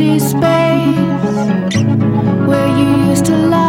empty space where you used to lie.